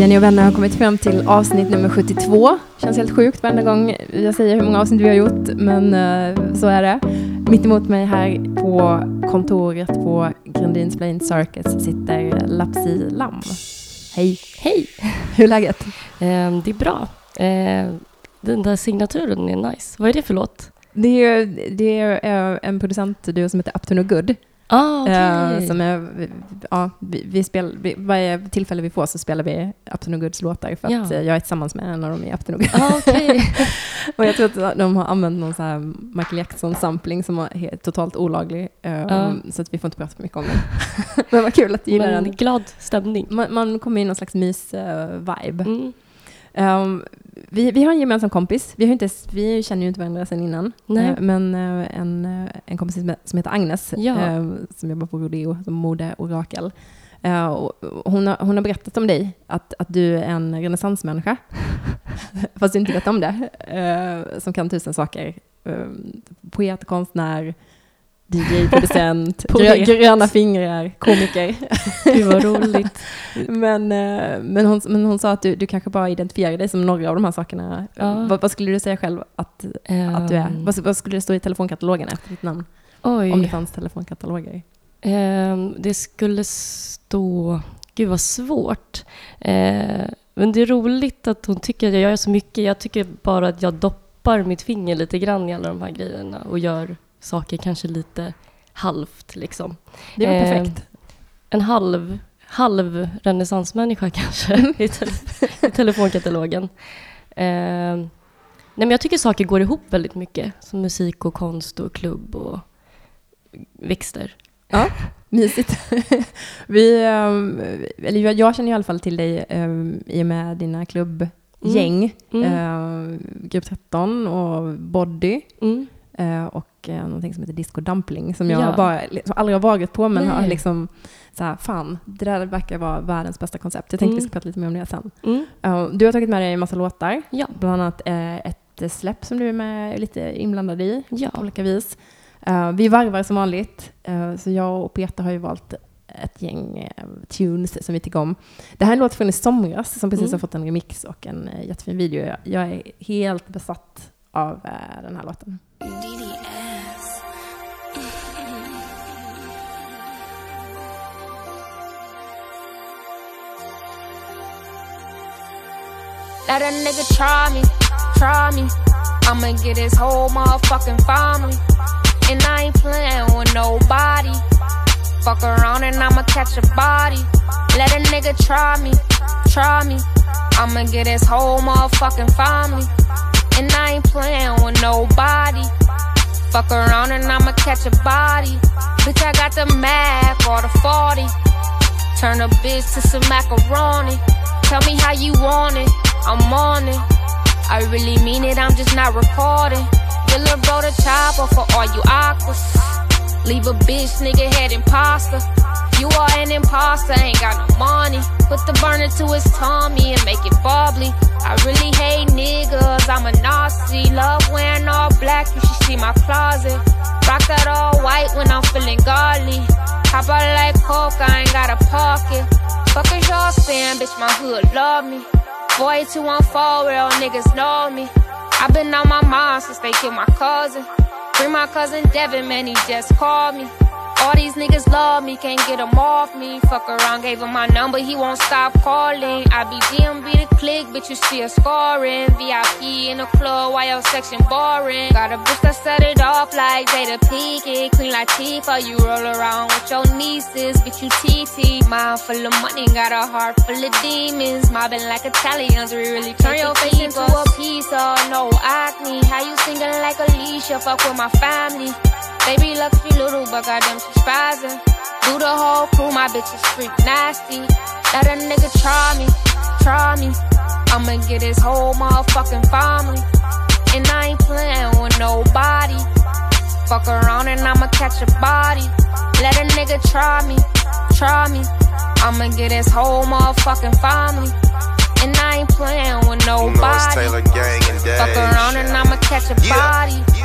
Jenny och vänner har kommit fram till avsnitt nummer 72. Känns helt sjukt varenda gång jag säger hur många avsnitt vi har gjort, men uh, så är det. Mitt emot mig här på kontoret på Grandins Plain Circus sitter Lapsi Lam. Hej! Hej! Hur är läget? Eh, det är bra. Eh, den där signaturen är nice. Vad är det för låt? Det är, det är en producentduo som heter Up to No Good. Ah, okay. uh, som är, ja, vi, vi spel, vi, varje tillfälle vi får så spelar vi Up to No Goods låtar för ja. att jag är tillsammans med en av dem i Up to No Good. Ah, okay. och jag tror att de har använt någon så här Michael Jackson-sampling som är totalt olaglig. Uh, uh. Så att vi får inte prata för mycket om den. Men vad kul att du gillar den. Glad stämning. Man, man kommer in i någon slags mys-vibe. Mm. Um, vi, vi har en gemensam kompis. Vi, har inte, vi känner ju inte varandra sedan innan. Nej. Uh, men uh, en, uh, en kompis som heter Agnes, ja. som jobbar på Rodeo som modeorakel. hon, har, hon har berättat om dig, att, att du är en renässansmänniska. Fast du inte vet om det. som kan tusen saker. poet, konstnär, DJ-producent, grö, gröna fingrar, komiker. Gud vad roligt. men, eh, men, hon, men hon sa att du, du kanske bara identifierar dig som några av de här sakerna. Ja. Vad, vad, skulle du säga själv att, um. att du är? Vad, vad, skulle det stå i telefonkatalogen efter ditt namn? Oj. Om det fanns telefonkataloger. Um, det skulle stå... Gud vad svårt. Uh, men det är roligt att hon tycker att jag gör så mycket. Jag tycker bara att jag doppar mitt finger lite grann i alla de här grejerna och gör saker kanske lite halvt liksom. Det var eh, perfekt. En halv, halv renässansmänniska kanske i, te i telefonkatalogen. Eh, nej men jag tycker saker går ihop väldigt mycket, som musik och konst och klubb och växter. Ja, mysigt. Vi, um, eller jag känner i alla fall till dig um, i och med dina klubbgäng. Mm. Mm. Uh, Grupp 13 och Body. Mm. Uh, och och eh, någonting som heter Disco Dumpling som jag ja. bara, liksom, aldrig har varit på men Nej. har liksom så här, fan, det där verkar vara världens bästa koncept. Jag tänkte mm. vi ska prata lite mer om det sen. Mm. Uh, du har tagit med dig en massa låtar, ja. bland annat uh, ett släpp som du är med, lite inblandad i ja. på olika vis. Uh, vi varvar som vanligt, uh, så jag och Peter har ju valt ett gäng tunes som vi tycker om. Det här är en låt från i somras som precis mm. har fått en remix och en jättefin video. Jag är helt besatt av den här låten. Let a nigga try me, try me. I'ma get his whole motherfucking family. And I ain't playing with nobody. Fuck around and I'ma catch a body. Let a nigga try me, try me. I'ma get his whole motherfucking family. And I ain't playing with nobody. Fuck around and I'ma catch a body. Bitch, I got the Mac or the 40. Turn a bitch to some macaroni. Tell me how you want it. I'm on it. I really mean it, I'm just not recording. Your little bro the chopper for all you aquas. Leave a bitch, nigga, head imposter. You are an imposter, ain't got no money. Put the burner to his tummy and make it bubbly. I really hate niggas, I'm a Nazi. Love wearing all black, you should see my closet. Rock that all white when I'm feeling godly. Hop out like coke, I ain't got a pocket. Fuck is y'all saying, bitch, my hood love me. Boy, 214, real niggas know me. I've been on my mind since they killed my cousin. Bring my cousin Devin, man, he just called me. All these niggas love me, can't get them off me. Fuck around, gave him my number, he won't stop calling. I be DMB the click, bitch, you see a scoring. VIP in the club, while your section boring. Got a bitch that set it off like Jada Pinkett. Queen Latifah, you roll around with your nieces, bitch, you TT. Mind full of money, got a heart full of demons. Mobbing like Italians, we really turn your face into a piece of no acne. How you singing like Alicia, fuck with my family. Baby looks be little, but goddamn she spazzing. Do the whole crew, my bitch is freak nasty. Let a nigga try me, try me. I'ma get his whole motherfucking family. And I ain't playing with nobody. Fuck around and I'ma catch a body. Let a nigga try me, try me. I'ma get his whole motherfucking family. And I ain't playing with nobody. You know Fuck around and I'ma catch a yeah. body. Yeah.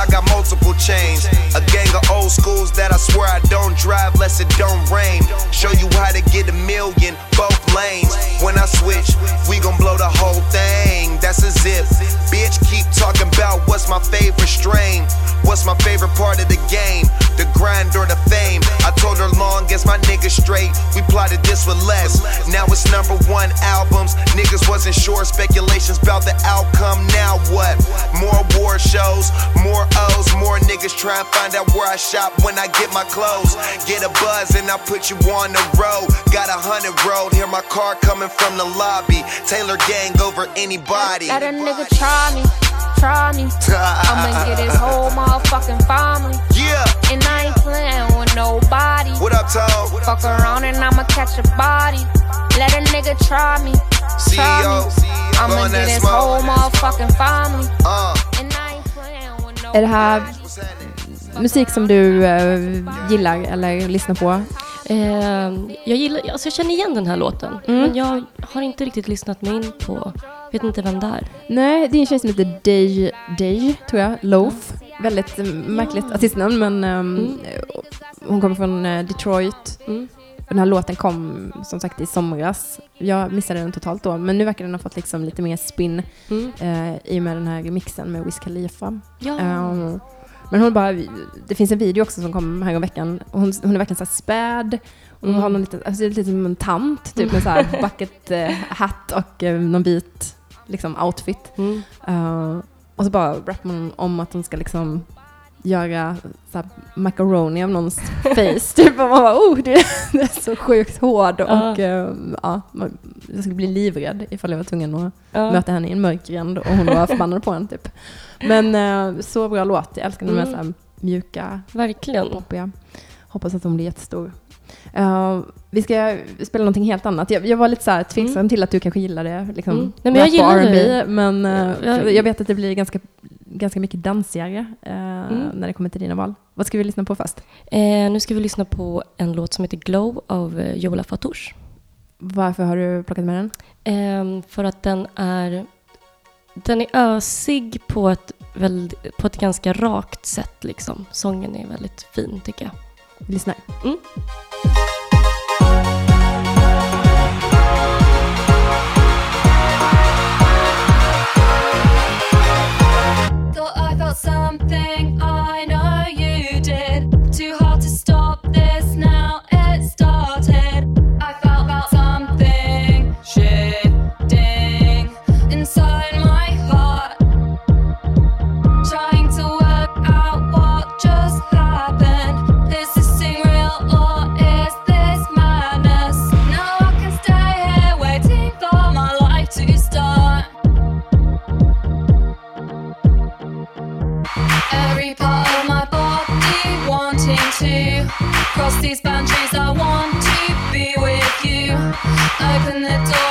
I got multiple chains. A gang of old schools that I swear I don't drive less it don't rain. Show you how to get a million, both lanes. When I switch, we gon' blow the whole thing. That's a zip. Bitch, keep talking about what's my favorite strain. What's my favorite part of the game? The grind or the fame? I told her long as my niggas straight. We plotted this with less. Now it's number one albums. Niggas wasn't sure. Speculations about the outcome. Now what? More war shows, more O's, more niggas try and find out where I shop when I get my clothes. Get a buzz and I put you on the road. Got a hundred road. Hear my car coming from the lobby. Taylor gang over anybody. Let a nigga try me, try me. I'ma get his whole motherfucking family. Yeah. And I ain't playing with nobody. What up, Toe? Fuck around and I'ma catch a body. Let a nigga try me, try CEO, me. I'ma get that his smoke. whole motherfucking family. Uh, Är det här musik som du eh, gillar eller lyssnar på? Eh, jag, gillar, alltså jag känner igen den här låten, Mm. men jag har inte riktigt lyssnat mig in på, vet inte vem det är. Nej, det är en tjej som heter Day, Day tror jag, Loaf. Väldigt eh, märkligt artistnamn men ehm, Mm. hon kommer från eh, Detroit. Mm. Den här låten kom som sagt i somras. Jag missade den totalt då, men nu verkar den ha fått liksom lite mer spin Mm. eh, i och med den här remixen med Wiz Khalifa. Ja. Ehm, men hon bara, det finns en video också som kom här om veckan. Hon, hon är verkligen så späd. Hon Mm. har någon liten, alltså lite som en tant, typ med så här bucket eh, hatt och eh, någon vit liksom outfit. Mm. Eh, och så bara rappar man om att hon ska liksom göra så macaroni av någons face. typ och man bara, oh, det, det är så sjukt hård. Och eh, ja, jag skulle bli livrädd ifall jag var tvungen att Ja. möta henne i en mörk gränd och hon var förbannad på en typ. Men eh, så bra låt. Jag älskar de här, Mm. så här mjuka, Verkligen. poppiga. Hoppas att hon blir jättestor. Eh, vi ska spela någonting helt annat. Jag, jag var lite så här tveksam Mm. till att du kanske gillar det. Liksom, Mm. Nej, men jag gillar R&B, det. Men eh, Jag- jag vet att det blir ganska, ganska mycket dansigare eh, Mm. när det kommer till dina val. Vad ska vi lyssna på först? Eh, nu ska vi lyssna på en låt som heter Glow av eh, Jola Fatouche. Varför har du plockat med den? Ehm, för att den är, den är ösig på ett, väl, på ett ganska rakt sätt. Liksom. Sången är väldigt fin tycker jag. Vi lyssnar. Mm. Shifting inside my heart. Trying to work out what just happened. Is this real or is this madness? I can stay here waiting for my life to start. Every part of my body wanting to cross these boundaries. Open the door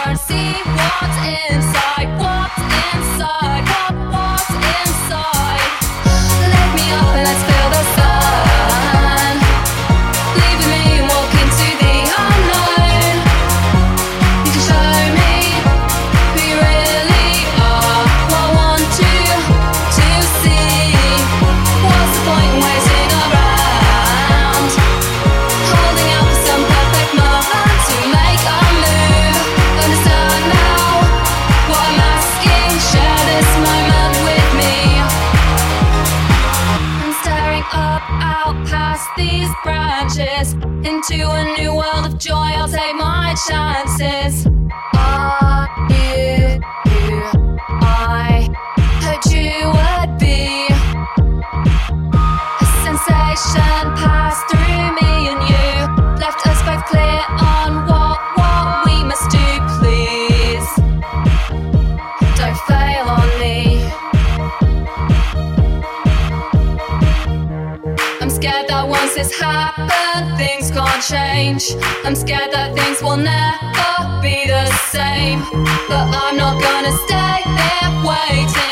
change. I'm scared that things will never be the same. But I'm not gonna stay here waiting,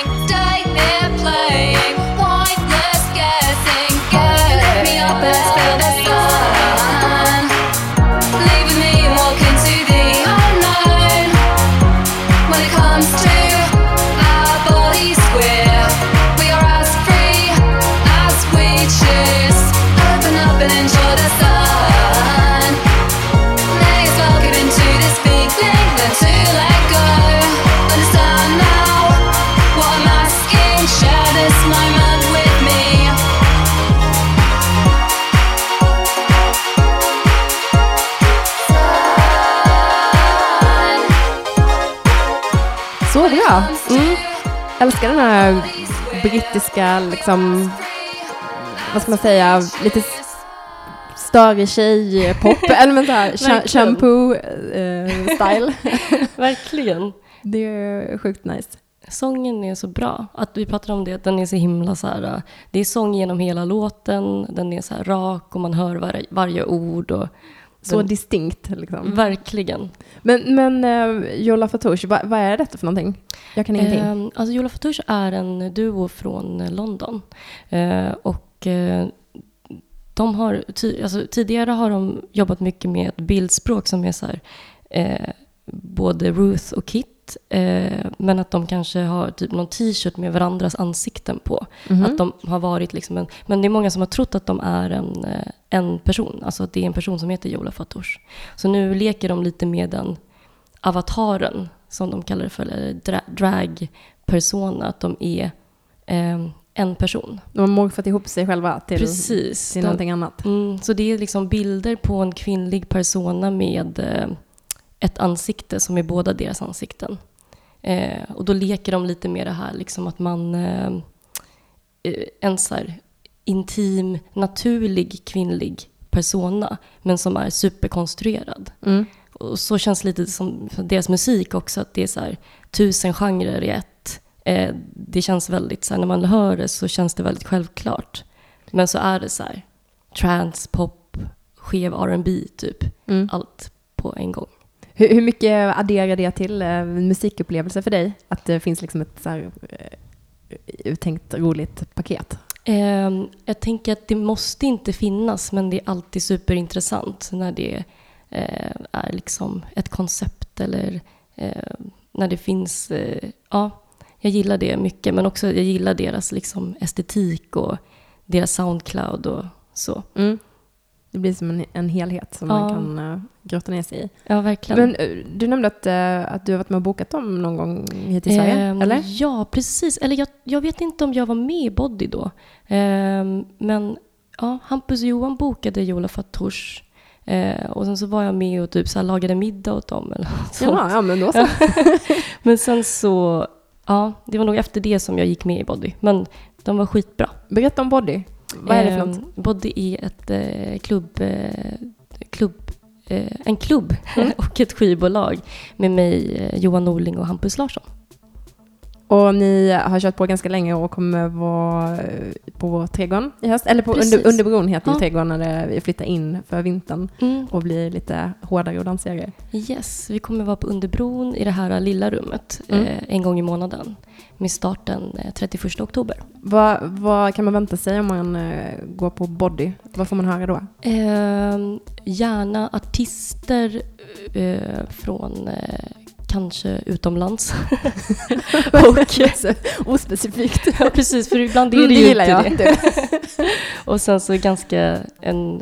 Älskar den här brittiska, liksom, vad ska man säga, lite s- störig tjej-pop, eller men så här, shampoo-style. Verkligen. det är sjukt nice. Sången är så bra. Att vi pratar om det, att den är så himla så här... äh, Det är sång genom hela låten, den är så rak och man hör var, varje ord. Och, Så den, distinkt liksom. verkligen. Men, men uh, Jola Fatouche, vad, vad är detta för någonting? Jag kan ingenting. Eh, alltså Jola Fatouche är en duo från eh, London. Eh, och eh, de har, alltså, tidigare har de jobbat mycket med ett bildspråk som är så här, eh, både Ruth och Kit. Eh, men att de kanske har typ någon t-shirt med varandras ansikten på. Mhm. Att de har varit liksom en, men det är många som har trott att de är en, eh, en person. Alltså att det är en person som heter Jola Fatouche. Så nu leker de lite med den avataren, som de kallar det för, eller dra, drag-persona. Att de är eh, en person. De har morfat ihop sig själva till, Precis. till De- någonting annat. Mm, så det är liksom bilder på en kvinnlig persona med eh, ett ansikte som är båda deras ansikten. Eh, och då leker de lite med det här liksom att man... Eh, eh, en så här intim, naturlig kvinnlig persona men som är superkonstruerad. Mm. Och så känns lite som deras musik också, att det är så här tusen genrer i ett. Eh, det känns väldigt så här, när man hör det så känns det väldigt självklart. Men så är det så här trance, pop, skev R&B typ. Mm. Allt på en gång. Hur, hur mycket adderar det till eh, musikupplevelse för dig? Att det finns liksom ett så här, eh, uttänkt roligt paket? Eh, jag tänker att det måste inte finnas, men det är alltid superintressant när det eh, är liksom ett koncept eller eh, när det finns... Ja, jag gillar det mycket, men också jag gillar deras liksom, estetik och deras Soundcloud och så. Mm. Det blir som en, en helhet som man Ja. kan uh, grotta ner sig i. Ja, verkligen. Men eh, du nämnde att, eh, att du har varit med och bokat dem någon gång hit till Sverige, Ehm, eller? Ja, precis. Eller jag, jag vet inte om jag var med i Body då. Ehm, men ja, Hampus och Johan bokade Jola Fatouche. Eh, och sen så var jag med och typ så lagade middag åt dem. Eller något sånt. Ja, ja, men då så. Men sen så, ja, det var nog efter det som jag gick med i Body. Men de var skitbra. Berätta om Body. Vad är det för något? Ehm, Body är ett eh, klubb, eh, klubb eh, en klubb Mm. och ett skivbolag med mig, eh, Johan Norling och Hampus Larsson. Och ni har kört på ganska länge och kommer vara eh, på Trädgården i höst. Eller på Precis. under, Underbron heter Ja. Trädgården när vi flyttar in för vintern Mm. och blir lite hårdare och dansigare. Yes, vi kommer vara på Underbron i det här lilla rummet Mm. eh, en gång i månaden med starten eh, 31 oktober. Vad, vad kan man vänta sig om man eh, går på Body? Vad får man höra då? Eh, gärna artister eh, från eh, kanske utomlands. och, Ospecifikt. ja, precis, för ibland är Mm, det ju inte jag. det. och sen så ganska en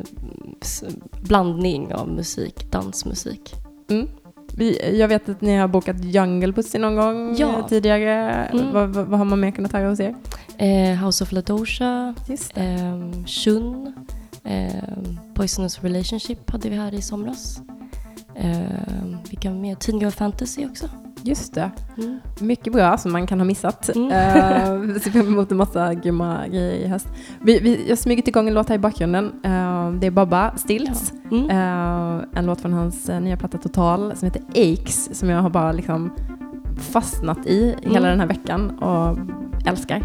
blandning av musik, dansmusik. Mm. Vi, jag vet att ni har bokat Jungle Pussy någon gång Ja. tidigare. Mm. Vad, vad, vad har man mer kunnat höra hos er? Eh, House of Ladosha. Eh, Shun, eh, Poisonous Relationship hade vi här i somras. Eh, vilka mer? Teen Girl Fantasy också. Just det. Mm. Mycket bra som man kan ha missat. Mm. Uh, vi ser fram emot en massa grymma grejer i höst. Vi, vi, jag smugit igång en låt här i bakgrunden. Eh, det är Bobba Stills. Mm. Eh, en låt från hans eh, nya platta Total som heter Aches som jag har bara liksom fastnat i hela Mm. den här veckan och älskar.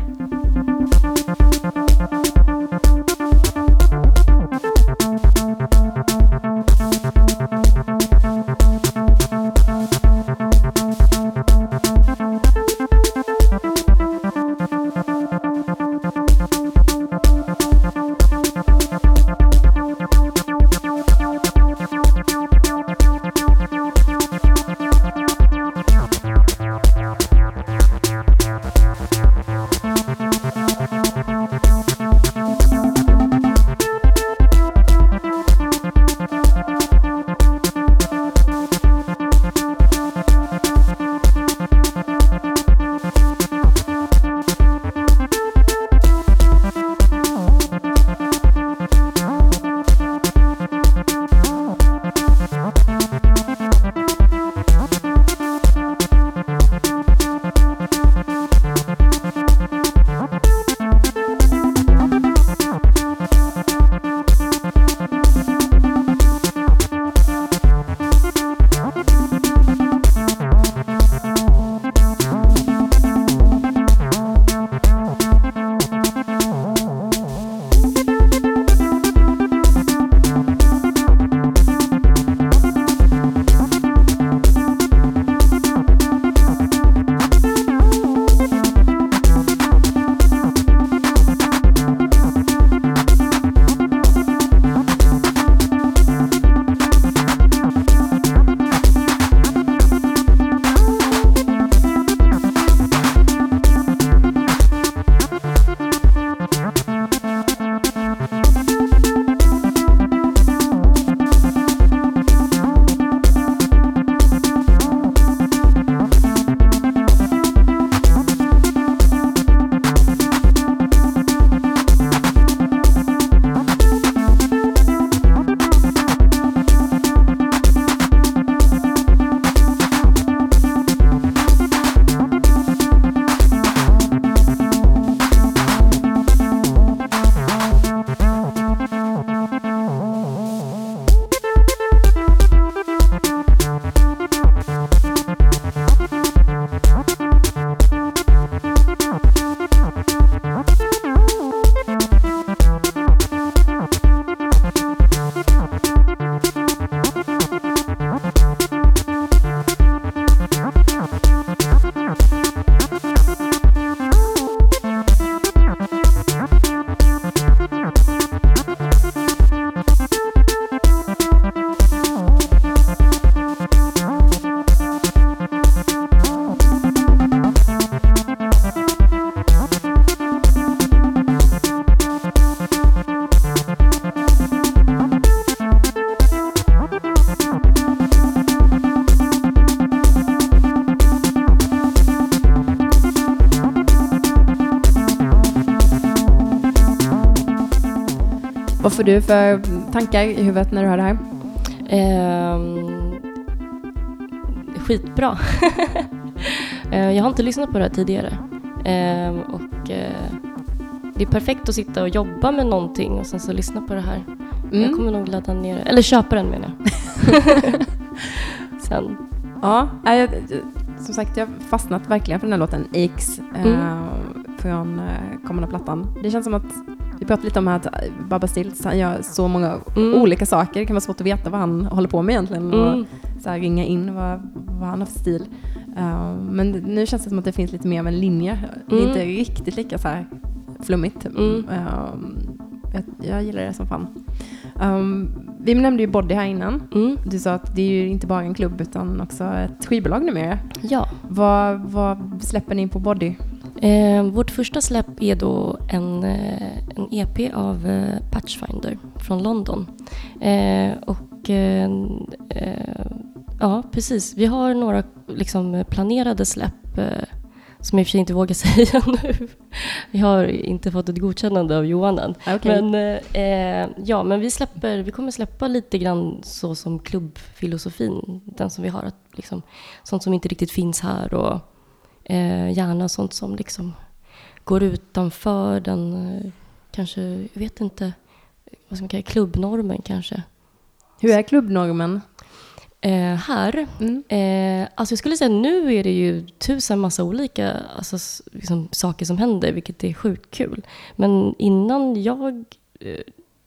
Får du för tankar i huvudet när du hör det här? Ehm, skitbra. Eh, jag har inte lyssnat på det här tidigare. Ehm, och eh, det är perfekt att sitta och jobba med någonting och sen så lyssna på det här. Jag Mm. kommer nog ladda ner det. Eller köpa den menar jag. sen. Ja, jag, som sagt jag har fastnat verkligen för den här låten X eh, Mm. från eh, kommande plattan. Det känns som att vi pratade lite om att eh, Baba Stills han gör så många Mm. olika saker. Det kan vara svårt att veta vad han håller på med egentligen och Mm. så här, ringa in vad, vad han har för stil. Eh, men nu känns det som att det finns lite mer av en linje. Det är Mm. inte riktigt lika så här flummigt. Mm. Eh, jag, jag gillar det som fan. Um, vi nämnde ju Body här innan. Mm. Du sa att det är ju inte bara en klubb utan också ett skivbolag numera. Ja. Vad, vad släpper ni på Body? Eh, vårt första släpp är då en, eh, en EP av eh, Patchfinder från London. Eh, och eh, eh, ja, precis. Vi har några liksom, planerade släpp som jag i och för sig inte vågar säga nu. Vi har inte fått ett godkännande av Johan än. Okej. Men, eh, eh, ja, men vi, släpper, vi kommer släppa lite grann så som klubbfilosofin, den som vi har. Att, liksom, sånt som inte riktigt finns här och eh, gärna sånt som liksom går utanför den, eh, kanske, jag vet inte, vad ska man kalla klubbnormen kanske. Hur är klubbnormen? Eh, här, Mm. eh, alltså jag skulle säga nu är det ju tusen massa olika alltså, liksom, saker som händer, vilket är sjukt kul. Men innan jag, eh,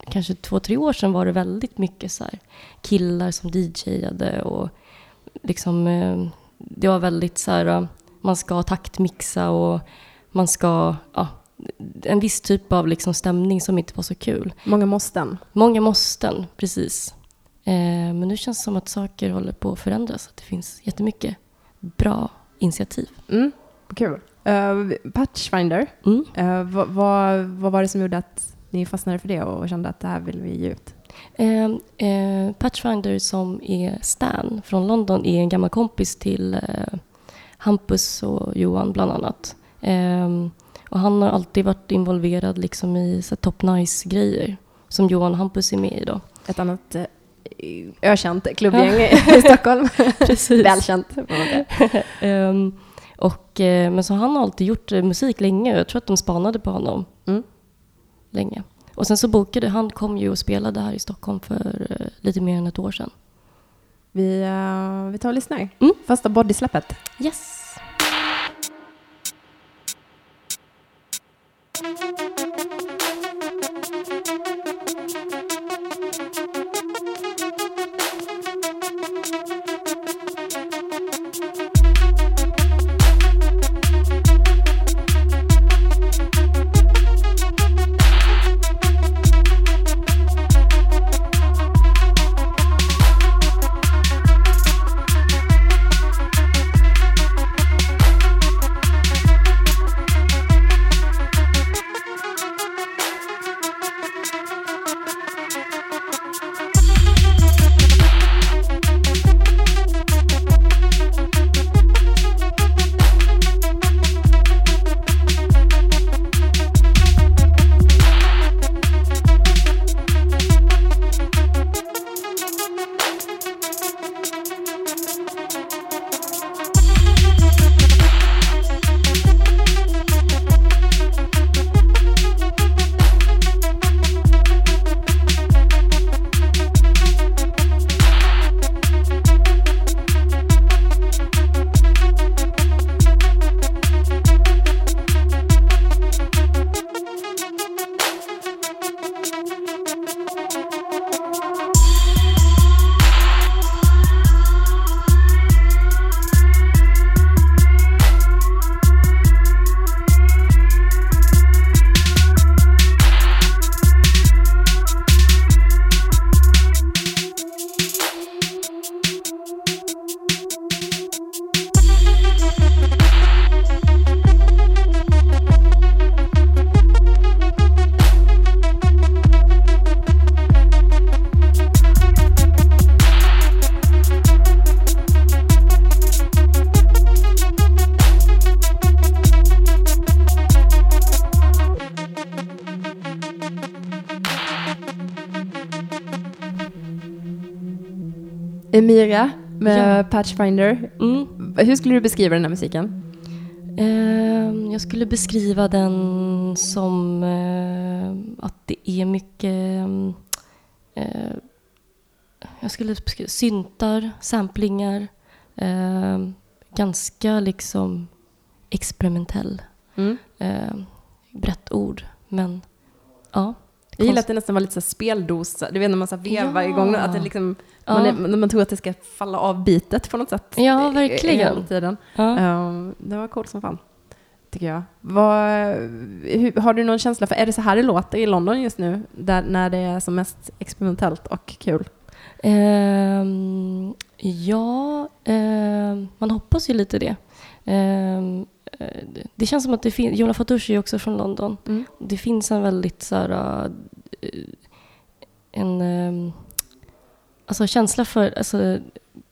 kanske två, tre år sedan var det väldigt mycket så här, killar som DJade och liksom, eh, det var väldigt så här, eh, man ska taktmixa och man ska, ja, en viss typ av liksom stämning som inte var så kul. Många måsten. Många måsten, precis. Eh, men nu känns det som att saker håller på att förändras. Att det finns jättemycket bra initiativ. Mm. Kul. Uh, Patchfinder, Mm. uh, vad, vad, vad var det som gjorde att ni fastnade för det och kände att det här vill vi ge ut? Eh, eh, Patchfinder som är Stan från London är en gammal kompis till eh, Hampus och Johan bland annat. Eh, och han har alltid varit involverad liksom i så Top Nice-grejer som Johan och Hampus är med i då. Ett annat uh, ökänt klubbgäng i Stockholm. Precis. Välkänt. Ehm, och, eh, men så han har alltid gjort eh, musik länge och jag tror att de spanade på honom Mm. länge. Och sen så bokade, han kom ju och spelade här i Stockholm för eh, lite mer än ett år sedan. Vi, uh, vi tar och lyssnar. Mm. Första bodysläppet. Yes! Emira med Ja. Patchfinder. Mm. Hur skulle du beskriva den här musiken? Ehm, jag skulle beskriva den som eh, att det är mycket... eh, jag skulle beskriva syntar, samplingar. eh, ganska liksom experimentell. Mm. Eh, brett ord, men ja. Jag gillar att det nästan var lite så speldosa. Du vet när man så vevar Ja. igång, att det liksom, Ja. man, är, man tror att det ska falla av bitet på något sätt. Ja, i- verkligen. Tiden. Ja. Ehm, det var coolt som fan, tycker jag. Vad, hur, har du någon känsla för, är det så här det låter i London just nu? Där, när det är som mest experimentellt och kul? Ehm, ja, ehm, man hoppas ju lite det. Eh, det känns som att det finns, Jonas Fatouche är också från London. Mm. Det finns en väldigt så här, eh, en alltså känsla för alltså,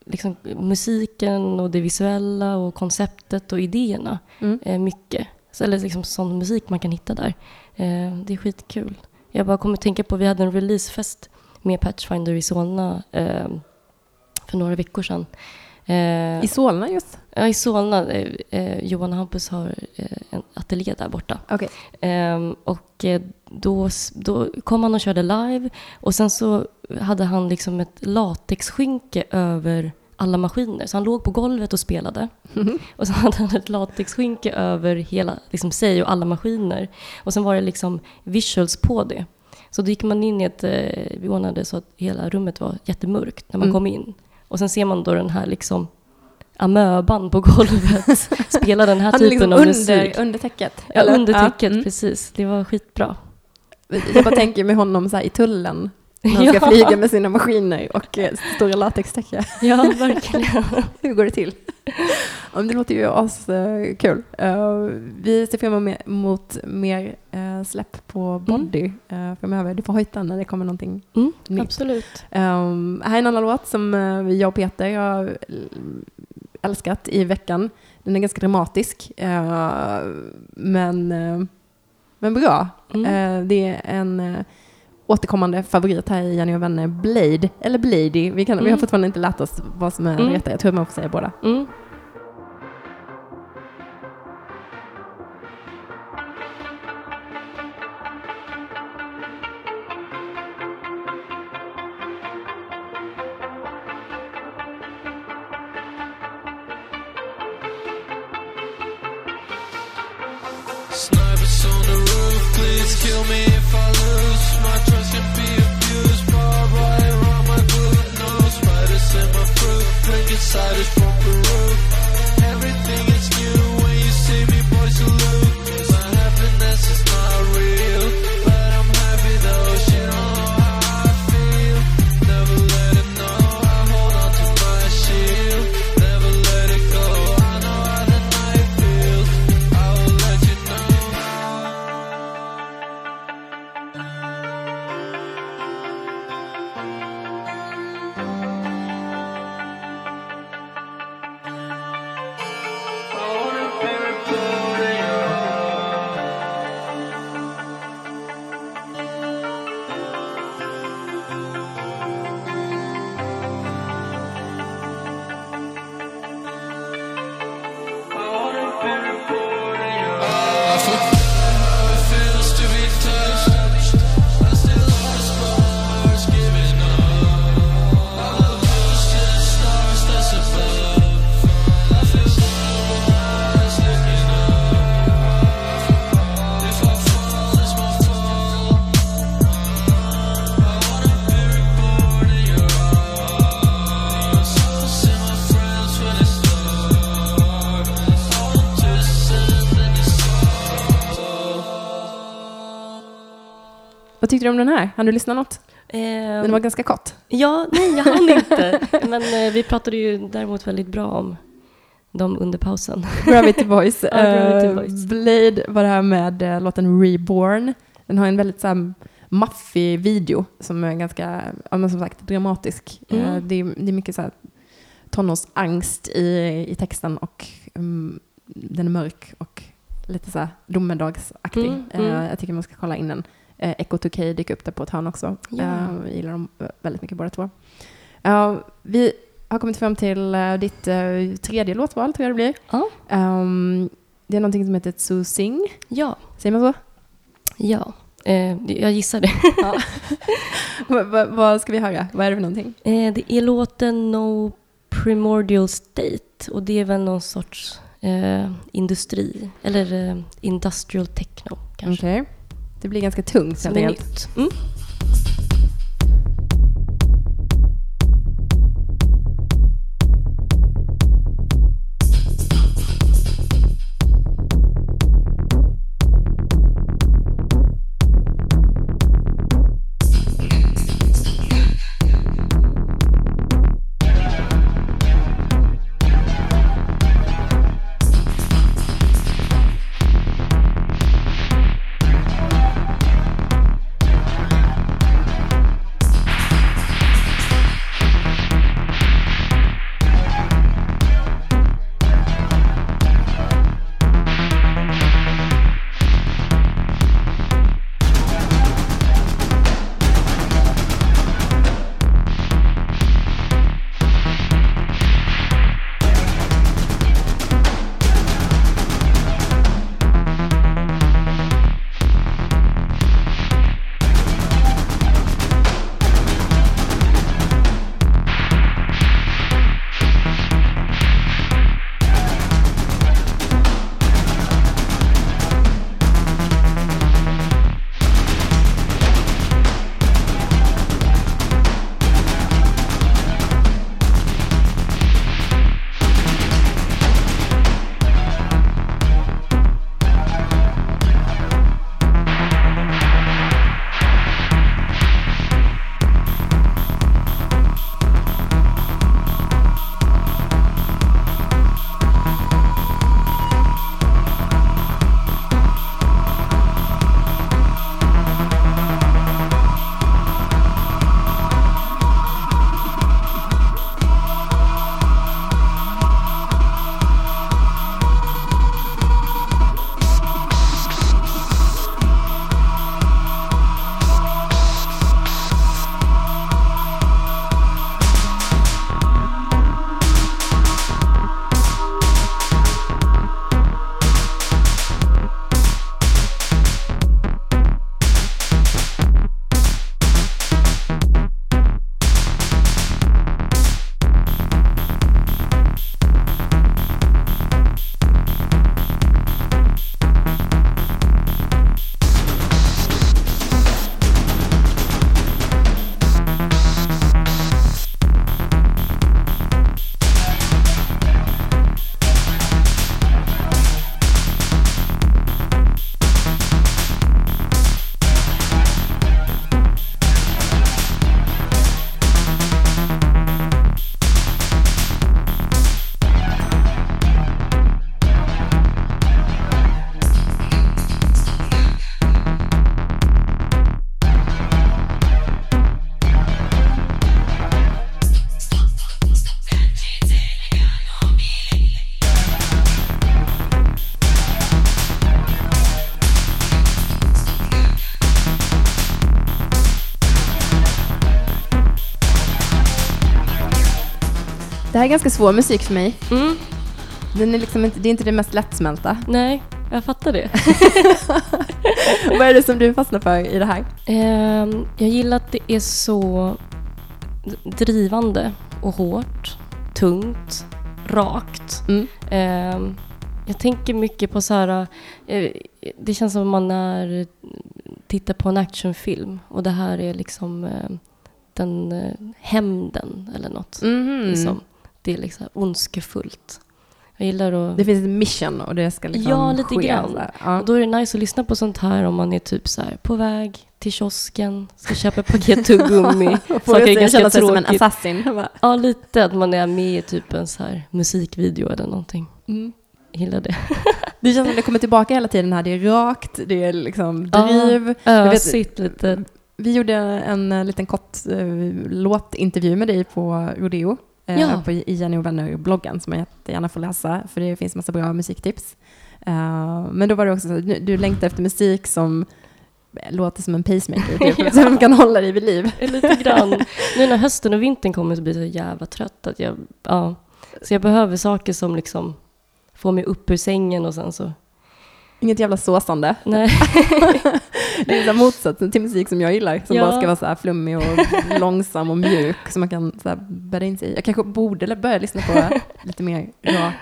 liksom, musiken och det visuella och konceptet och idéerna. Mm. Eh, mycket. Så, eller liksom sån musik man kan hitta där. Eh, det är skitkul. Jag bara kommer att tänka på, vi hade en releasefest med Patchfinder i Solna eh, för några veckor sedan. Eh, I Solna just? ja, I Solna. Eh, eh, Johan och Hampus har en ateljé där borta. Okej. Ehm, och då, då kom han och körde live och sen så hade han liksom ett latexskynke över alla maskiner. Så han låg på golvet och spelade. Och så hade han ett latexskynke över hela liksom, sig och alla maskiner. Och sen var det liksom visuals på det. Så då gick man in i ett, vi ordnade så att hela rummet var jättemörkt när man Mm. kom in. Och sen ser man då den här liksom amöban på golvet spela den här typen liksom av under, musik. under täcket? Ja, eller? under täcket, mm. precis. Det var skitbra. Jag bara tänker med honom så här i tullen. När han ska Ja. flyga med sina maskiner och eh, stora latextäcke. Ja, verkligen. Hur går det till? Det låter ju askul. Uh, vi ser fram emot mer uh, släpp på Body uh, framöver. Du får hojta när det kommer någonting Mm, nytt. absolut. Um, här är en annan låt som jag och Peter har älskat i veckan. Den är ganska dramatisk, men, men bra. Mm. Det är en återkommande favorit här i Jenny och vänner, Blade, eller Blady. Vi, kan, vi har Mm. fortfarande inte lärt oss vad som är Mm. det rätta. Jag tror man får säga båda. Mm. Om den här? Hann du lyssna något? Ehm, Den var ganska kort. Ja, nej jag hann inte. Men eh, vi pratade ju däremot väldigt bra om dem under pausen. Gravity Boys. Ja, Gravity Eh, Boys. Blade var det här med eh, låten Reborn. Den har en väldigt så här, maffig video som är ganska, ja, men som sagt, dramatisk. Mm. Eh, det, är, det är mycket så här tonårsangst i, i texten och mm, den är mörk och lite så här domedagsaktig. Mm, mm. Eh, jag tycker man ska kolla in den. Eh, Echo 2K dyker upp där på ett hörn också. Ja. Eh, gillar dem väldigt mycket båda två. Ja, vi har kommit fram till eh, ditt eh, tredje låtval, tror jag det blir. Ja. Ehm, det är någonting som heter Tsu Sing. Ja. Säger man så? Ja. Eh, jag gissar det. Va- va- vad ska vi höra? Vad är det för någonting? Eh, det är låten No Primordial State och det är väl någon sorts eh, industri, eller eh, industrial techno kanske. Okej. Det blir ganska tungt helt enkelt. Mm. Här är ganska svår musik för mig. Mm. Den är liksom inte, det är inte det mest lättsmälta. Nej, jag fattar det. Vad är det som du fastnar för i det här? Ehm, jag gillar att det är så drivande och hårt, tungt, rakt. Mm. Ehm, jag tänker mycket på så här, eh, det känns som man är, tittar på en actionfilm och det här är liksom eh, den eh, hämnden eller något. Mhm. Liksom. Det är liksom ondskefullt. Jag gillar att... Det finns ett mission och det ska liksom Ja, lite ske grann. så här. Ja. Och då är det nice att lyssna på sånt här om man är typ så här på väg till kiosken, ska köpa ett paket tuggummi. Saker är ganska känna sig som en assassin. Ja, lite att man är med i typ en så här musikvideo eller någonting. Mm. Jag gillar det. Det känns som det kommer tillbaka hela tiden här. Det är rakt, det är liksom Ja, driv. Vet- Ösigt lite. Vi gjorde en eh, liten kort eh, låtintervju med dig på Rodeo. Eh, Ja. på, I Jenny och vänner-bloggen som man jättegärna får läsa för det finns massa bra musiktips. Eh, men då var det också så att du, längtar efter musik som låter som en pacemaker typ, som kan hålla dig vid liv. Lite grann. Nu när hösten och vintern kommer så blir jag så jävla trött. Att jag, ja. Så jag behöver saker som liksom får mig upp ur sängen och sen så... Inget jävla såsande. Nej. Det är så motsatsen till musik som jag gillar, som Ja. bara ska vara så här flummig och långsam och mjuk, som man kan så här bädda in sig i. Jag kanske borde börja lyssna på lite mer rak,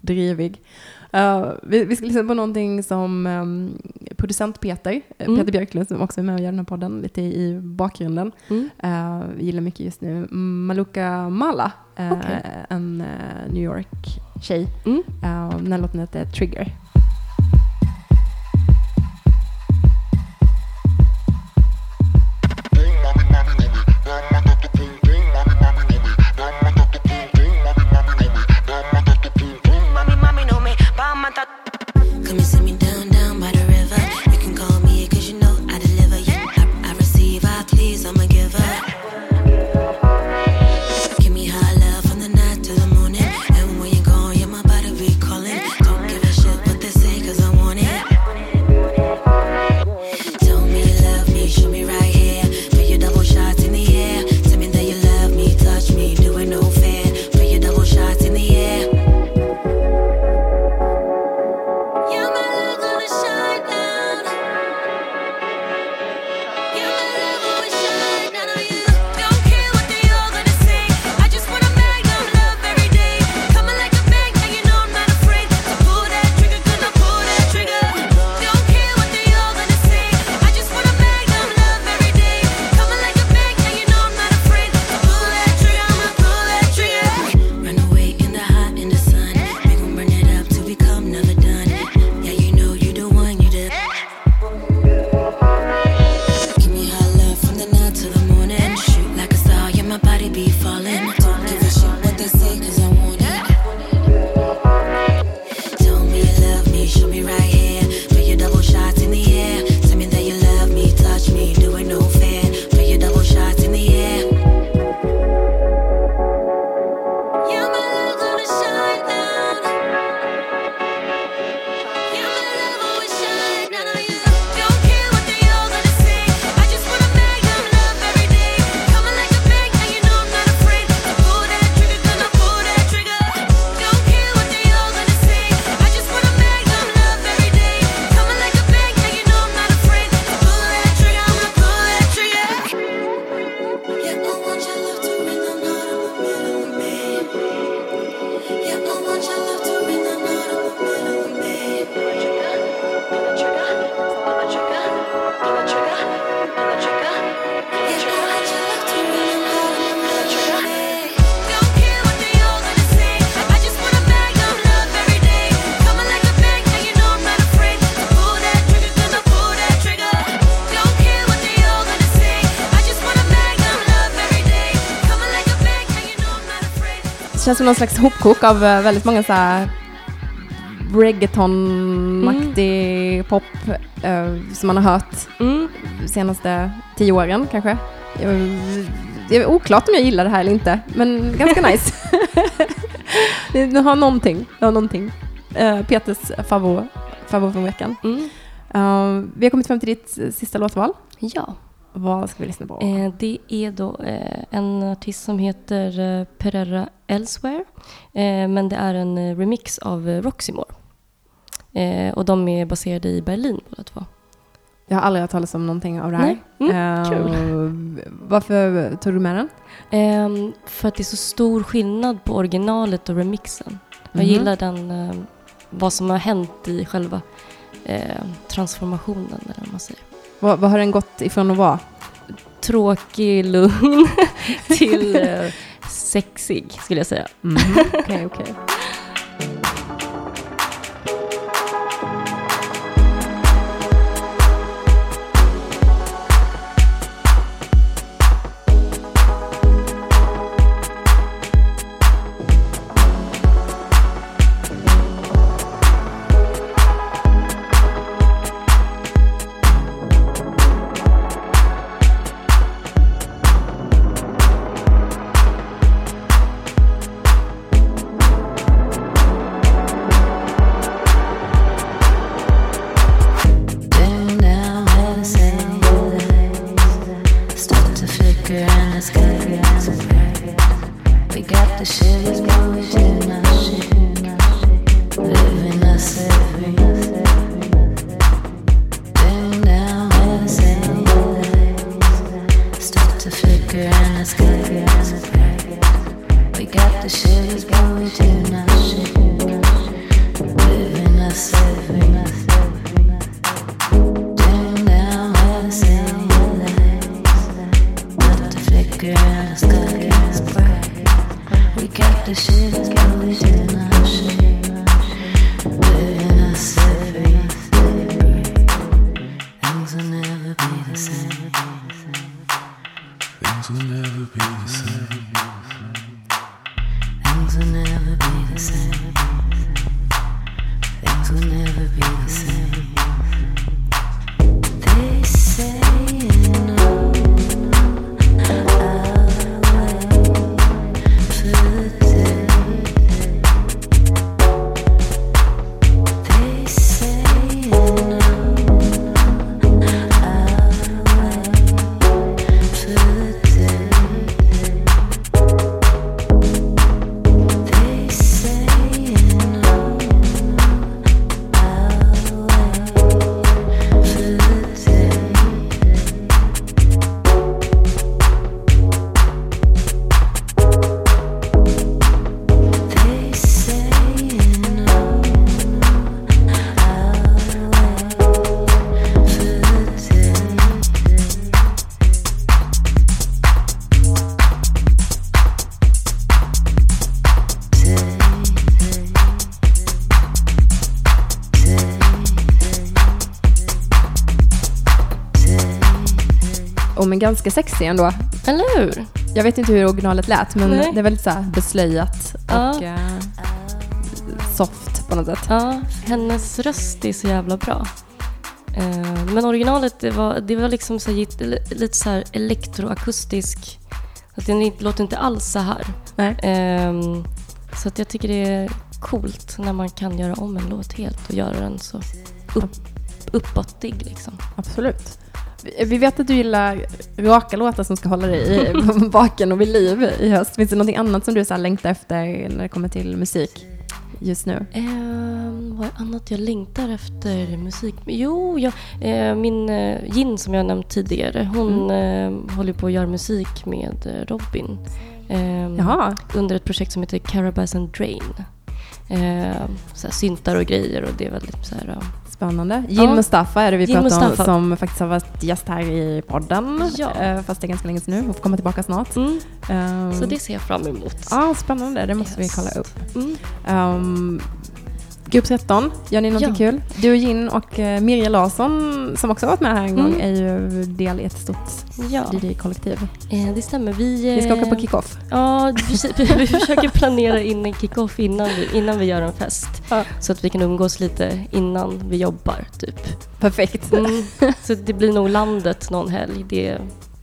drivig. Uh, vi, vi ska lyssna på någonting som um, producent Peter, eh, Mm. Peter Björklund, som också är med och gör den här podden, lite i, bakgrunden, Mm. uh, gillar mycket just nu. Maluka Mala, uh, Okej. en New York-tjej. Mm. Uh, den här låten heter Trigger. Någon slags hopkok av eh, väldigt många så här reggaeton-aktig pop eh, som man har hört Mm. de senaste tio åren kanske. Det är oklart om jag gillar det här eller inte, men ganska nice. det, har någonting. Det har någonting. Eh, Peters favvo, favvo från veckan. Mm. Eh, vi har kommit fram till ditt sista låtval. Ja. Vad ska vi lyssna på? Eh, det är då eh, en artist som heter eh, Pereira Elsewhere. Eh, men det är en eh, remix av eh, Roxymore. Och de är baserade i Berlin båda två. Jag har aldrig hört talas om någonting av det här. Nej. Mm, kul. Varför tog du med den? Ehm, för att det är så stor skillnad på originalet och remixen. Jag Mhm. gillar den, vad som har hänt i själva transformationen, eller vad man säger. Vad, vad har den gått ifrån att vara? Tråkig, lugn till eh, sexig, skulle jag säga. Mhm. Okej, okej. The shit, but we do not shit. Living us every ganska sexy ändå. Eller hur? Jag vet inte hur originalet lät, men Nej. det är väldigt så beslöjat Ja. och eh, soft på något sätt. Ja, hennes röst är så jävla bra. Eh, men originalet, det var, det var liksom så lite så här elektroakustisk. Att den låter inte alls så här. Ehm, så att jag tycker det är coolt när man kan göra om en låt helt och göra den så upp, uppåtig liksom. Absolut. Vi- vet att du gillar raka låtar som ska hålla dig i- vaken och vid liv i höst. Finns det något annat som du så här längtar efter när det kommer till musik just nu? Um, vad är annat jag längtar efter musik? Jo, jag, eh, min uh, Gin som jag nämnt tidigare, hon eh, håller på att göra musik med eh, Robin. Ehm. Under ett projekt som heter Carabas and Drain. Eh, så här syntar och grejer och det är väldigt så här... Spännande. Jim Ja. Mustafa är det vi Jim pratar om Mustafa. som faktiskt har varit gäst här i podden. Ja. Eh, Fast det är ganska länge sedan nu och får komma tillbaka snart. mm, Ehm, så det ser jag fram emot. Ja, spännande. Det måste Yes. vi kolla upp. Mm. Um, Grupp 13, gör ni någonting Ja. kul? Du och Gin och uh, Mirja Larsson som också varit med här en Mm. gång är ju del i ett stort Ja, DJ-kollektiv. eh, det stämmer. Vi, Ni ska åka på eh, kick-off. Ja, precis. vi försöker planera in en kick-off innan vi, innan vi gör en fest. Ja. Så att vi kan umgås lite innan vi jobbar, typ. Perfekt. Mm. Så det blir nog landet någon helg. Det,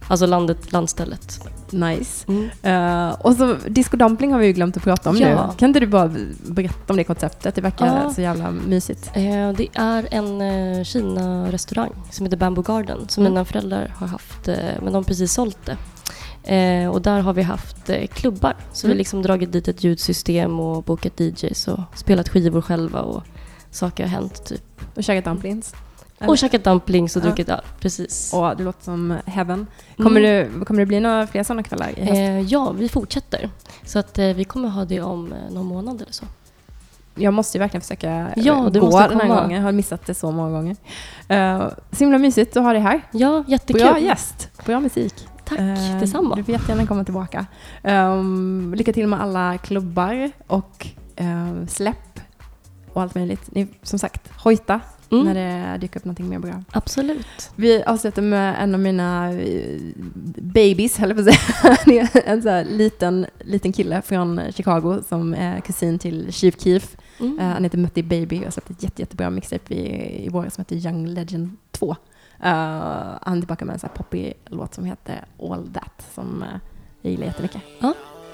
alltså landet, landstället. Nice. Mm. Uh, och så Disco Dumpling har vi ju glömt att prata om Ja. nu. Kan inte du bara berätta om det konceptet? Det verkar Ja. så jävla mysigt. Eh, Det är en eh, Kina-restaurang som heter Bamboo Garden som Mm. mina föräldrar har haft, eh, men de har precis sålt det. Eh, och där har vi haft eh, klubbar. Så vi Mm. har liksom dragit dit ett ljudsystem och bokat DJs och spelat skivor själva och saker har hänt typ. Och käkat dumplings. Och käkat dumplings och Ja. druckit öl. Precis. Och det låter som heaven. Kommer, Mm. det, kommer det bli några fler sådana kvällar i höst? Eh, ja, vi fortsätter. Så att eh, vi kommer ha det om eh, någon månad eller så. Jag måste ju verkligen försöka Ja, eh, du gå måste den här komma. gången. Jag har missat det så många gånger. Uh, så himla mysigt att ha dig här. Ja, jättekul. Bra gäst. Bra musik. Tack, Eh, detsamma. Du får jättegärna komma tillbaka. Um, lycka till med alla klubbar och eh, släpp och allt möjligt. Ni, som sagt, hojta Mm. när det dyker upp någonting mer bra. Absolut. Vi avslutar med en av mina eh, babies, höll jag på att säga. En så här liten, liten kille från Chicago som är kusin till Chief Keef. Mm. Eh, han heter Mutty Baby och har släppt ett jätte, jättebra mixtape i, i vår som heter Young Legend 2. Uh, han är tillbaka med en så här poppig låt som heter All That som uh, jag gillar jättemycket. Ja.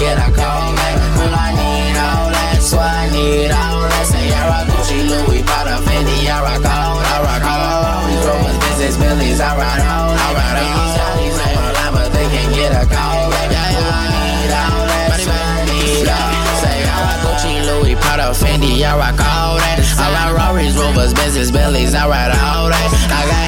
get a call back. Well, I need all that, so I need all that. Say I rock Gucci, Louis, Prada, Fendi, I rock all. I rock all Royces, Benzes, Billies, I ride all that. I ride all these thotties on my line, but they can't get a call back. Well, I need all that, so I need all. Say I Gucci, Louis, Prada, Fendi, I rock all that. I rock Rarries, Rovers, Benzes, Billies, I ride all that. I got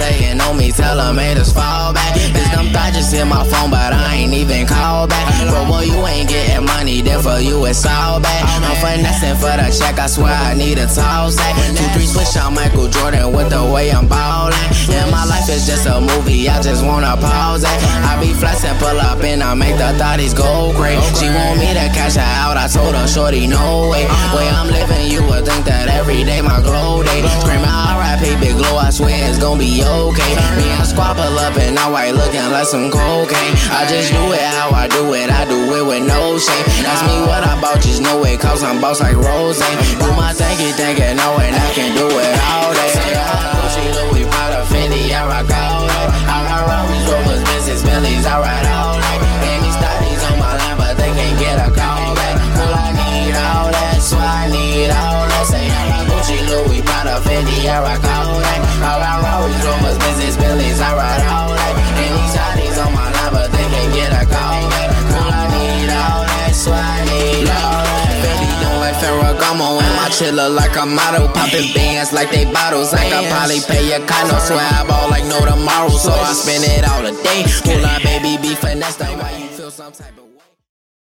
saying on me, tell them haters fall back. It's them thoughts just hit my phone, but I ain't even call back. Bro, boy, you ain't getting money, then for you it's all back. I'm finessing for the check, I swear I need a tall sack. Two, three, switch on Michael Jordan with the way I'm ballin'. Yeah, my life is just a movie, I just wanna pause it. I be flexing, pull up, and I make the thotties go crazy. She want me to cash her out, I told her, shorty, no way. Way I'm living, you would think that every day my glow day. Screaming RIP, big glow, I swear it's gonna be okay. Me and squabble up and now I looking like some cocaine. I just do it how I do it, I do it with no shame. Ask me what I bought, just know it, cause I'm boss like Rose. Do my thinky, thinking, know it, I can do it all day. Gucci, Louis, Prada, Fendi, I rock all. I rock Rollies, Rovers, Benzes, Billies, I ride all day. And these thotties on my line, but they can't get a call back. I need all that, so I need all that. Say I rock Gucci, Louis, Prada, Fendi, I rock all day. I Rollies, Rovers, Benzes, I ride all day. And these thotties on my line, but they can't get a call I need all that, so I need all that. Fendi don't like Ferragamo and my look like a model. Popping bands like they bottles. I could probably pay a condo. Swear I ball like no tomorrow, so I spend it all a day. Pull up, baby, be finesse. That's why you feel some type of